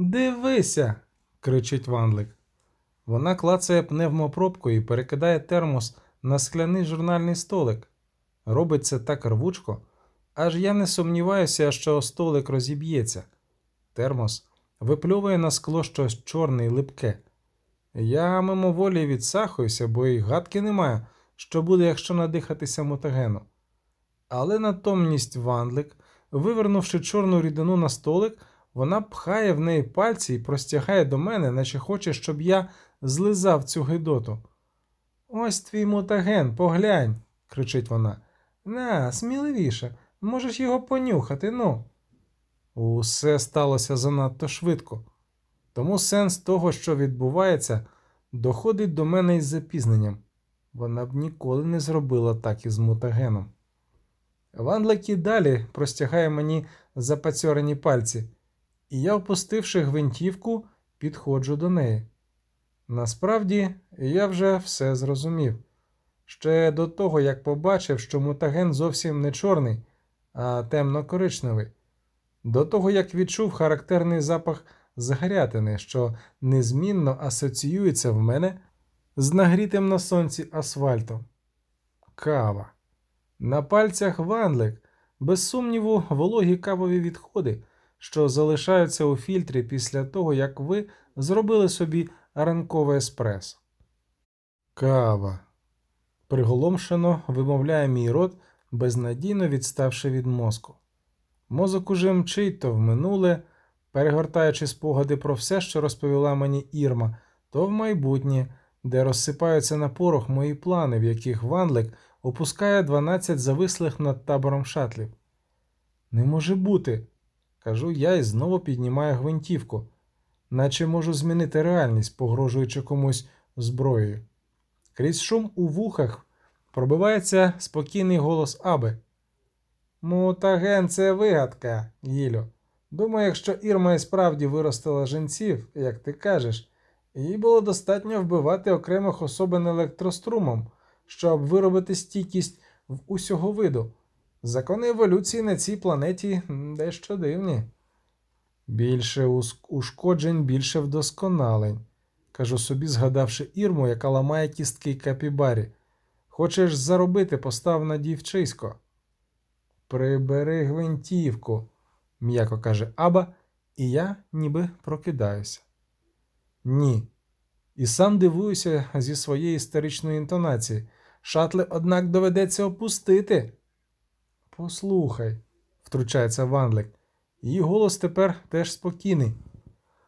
Дивися. кричить Ванлик. Вона клацає пневмопробкою і перекидає термос на скляний журнальний столик. Робить це так рвучко, аж я не сумніваюся, що столик розіб'ється. Термос випльовує на скло щось чорне і липке. Я мимоволі відсахуюся, бо й гадки немає, що буде, якщо надихатися мутагену. Але натомність Ванлик, вивернувши чорну рідину на столик, вона пхає в неї пальці і простягає до мене, наче хоче, щоб я злизав цю гидоту. Ось твій мутаген, поглянь, кричить вона. На, сміливіше, можеш його понюхати, ну. Усе сталося занадто швидко. Тому сенс того, що відбувається, доходить до мене із запізненням. Вона б ніколи не зробила так із мутагеном. Ванлик і далі простягає мені запацьорені пальці, і я, опустивши гвинтівку, підходжу до неї. Насправді, я вже все зрозумів. Ще до того, як побачив, що мутаген зовсім не чорний, а темно-коричневий, до того, як відчув характерний запах згарятини, що незмінно асоціюється в мене з нагрітим на сонці асфальтом. Кава. На пальцях ванлик, без сумніву, вологі кавові відходи, що залишаються у фільтрі після того, як ви зробили собі ранкове еспресо. Кава. Приголомшено вимовляє мій рот, безнадійно відставши від мозку. Мозок уже мчить то в минуле, перегортаючи спогади про все, що розповіла мені Ірма, то в майбутнє, де розсипаються на порох мої плани, в яких Ванлик опускає 12 завислих над табором шатлів. Не може бути, кажу я і знову піднімаю гвинтівку, наче можу змінити реальність, погрожуючи комусь зброєю. Крізь шум у вухах пробивається спокійний голос Аби. Мутаген це вигадка, Гілю. Думаю, якщо Ірма і справді виростила жінців, як ти кажеш, їй було достатньо вбивати окремих особин електрострумом, щоб виробити стійкість в усього виду. Закони еволюції на цій планеті дещо дивні. Більше ушкоджень, більше вдосконалень, кажу собі, згадавши Ірму, яка ламає кістки капібарі. Хочеш заробити, постав на дівчисько. Прибери гвинтівку, м'яко каже Аба, і я ніби прокидаюся. Ні. І сам дивуюся зі своєї історичної інтонації. Шатли, однак, доведеться опустити. Послухай, втручається Ванлик. Її голос тепер теж спокійний.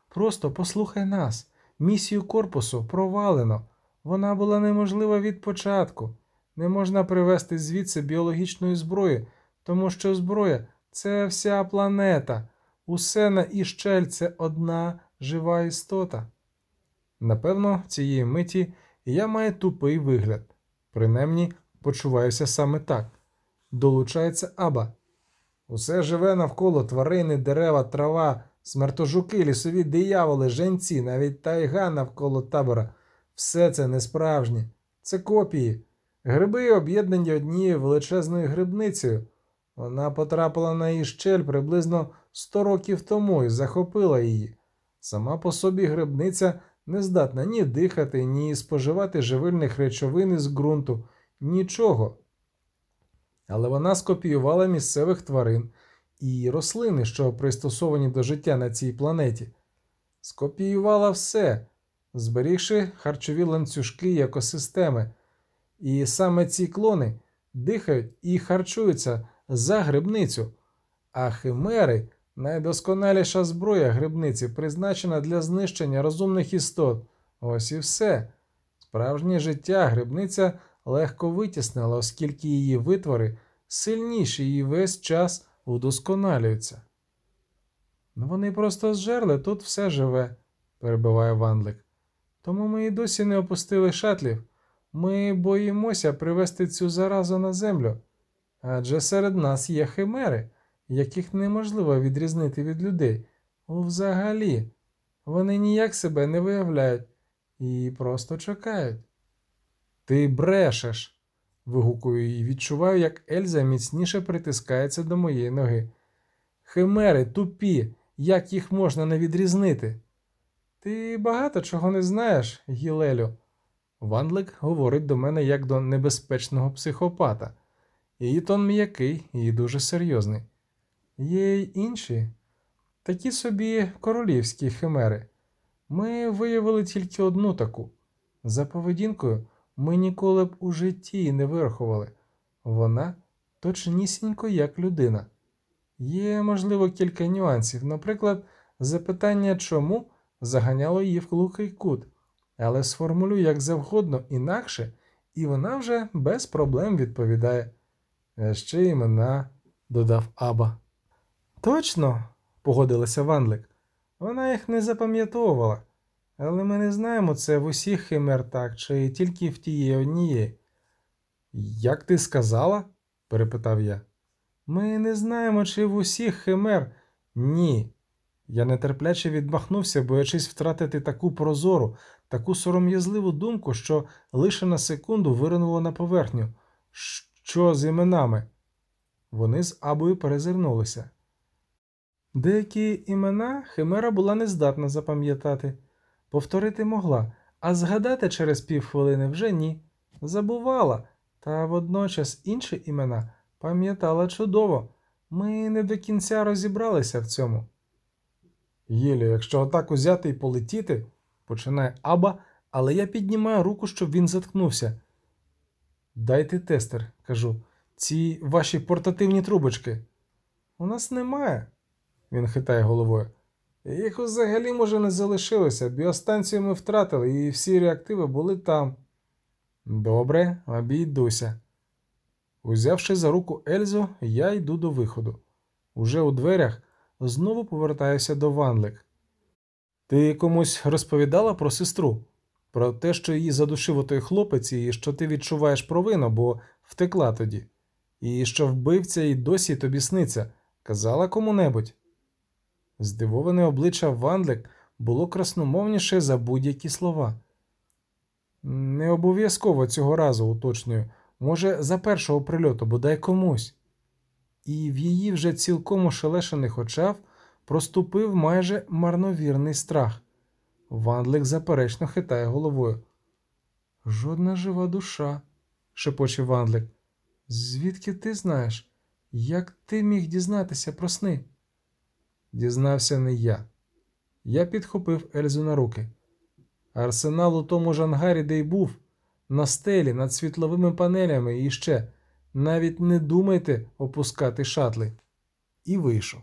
Просто послухай нас. Місію корпусу провалено. Вона була неможлива від початку. Не можна привезти звідси біологічної зброї, тому що зброя це вся планета. Усе на Іщель це одна жива істота. Напевно, цієї миті я маю тупий вигляд. Принаймні, почуваюся саме так. Долучається Аба. Усе живе навколо тварини, дерева, трава, смертожуки, лісові дияволи, женці, навіть тайга навколо табора. Все це не справжнє. Це копії. Гриби об'єднані однією величезною грибницею. Вона потрапила на її щель приблизно 100 років тому і захопила її. Сама по собі грибниця не здатна ні дихати, ні споживати живильних речовин із ґрунту, нічого. Але вона скопіювала місцевих тварин і рослини, що пристосовані до життя на цій планеті. Скопіювала все, зберігши харчові ланцюжки і екосистеми. І саме ці клони дихають і харчуються за грибницю, а химери найдосконаліша зброя грибниці, призначена для знищення розумних істот. Ось і все. Справжнє життя грибниця легко витіснила, оскільки її витвори сильніші і весь час удосконалюються. Ну вони просто зжерли, тут все живе, перебиває Ванлик. Тому ми і досі не опустили шатлів. Ми боїмося привести цю заразу на землю. Адже серед нас є химери, яких неможливо відрізнити від людей. Взагалі, вони ніяк себе не виявляють і просто чекають. Ти брешеш. вигукую і відчуваю, як Ельза міцніше притискається до моєї ноги. Химери тупі, як їх можна не відрізнити. Ти багато чого не знаєш, Гілелю. Вандлик говорить до мене як до небезпечного психопата. Її тон м'який і дуже серйозний. Є й інші, такі собі королівські химери. Ми виявили тільки одну таку. За поведінкою ми ніколи б у житті не вирахували. Вона точнісінько як людина. Є, можливо, кілька нюансів. Наприклад, запитання чому заганяло її в глухий кут, але сформулюй як завгодно інакше, і вона вже без проблем відповідає. Ще імена, додав Аба. Точно, погодилася Ванлик. Вона їх не запам'ятовувала. Але ми не знаємо це в усіх химер так, чи тільки в тієї однієї. Як ти сказала? перепитав я. Ми не знаємо, чи в усіх химер. Ні. Я нетерпляче відмахнувся, боячись втратити таку прозору, таку сором'язливу думку, що лише на секунду виринуло на поверхню. Що з іменами? Вони з Абою перезирнулися. Деякі імена Химера була нездатна запам'ятати. Повторити могла, а згадати через півхвилини вже ні. Забувала, та водночас інші імена пам'ятала чудово. Ми не до кінця розібралися в цьому. Єлі, якщо отак узяти і полетіти, починає Аба, але я піднімаю руку, щоб він заткнувся. Дайте тестер, кажу, ці ваші портативні трубочки. У нас немає, він хитає головою. Їх взагалі, може, не залишилося. Біостанцію ми втратили, і всі реактиви були там. Добре, обійдуся. Узявши за руку Ельзу, я йду до виходу. Уже у дверях знову повертаюся до Ванлик. Ти комусь розповідала про сестру? Про те, що її задушив отой хлопець, і що ти відчуваєш провину, бо втекла тоді, і що вбивця і досі тобі сниться. Казала кому-небудь? Здивоване обличчя Вандлик було красномовніше за будь-які слова. Не обов'язково цього разу уточнюю, може, за першого прильоту, бодай комусь. І в її вже цілком ошелешених очах проступив майже марновірний страх. Вандлик заперечно хитає головою. Жодна жива душа, шепоче Вандлик. Звідки ти знаєш? Як ти міг дізнатися про сни? Дізнався не я. Я підхопив Ельзу на руки. Арсенал у тому ж ангарі, де й був, на стелі над світловими панелями і ще навіть не думайте опускати шатли. І вийшов.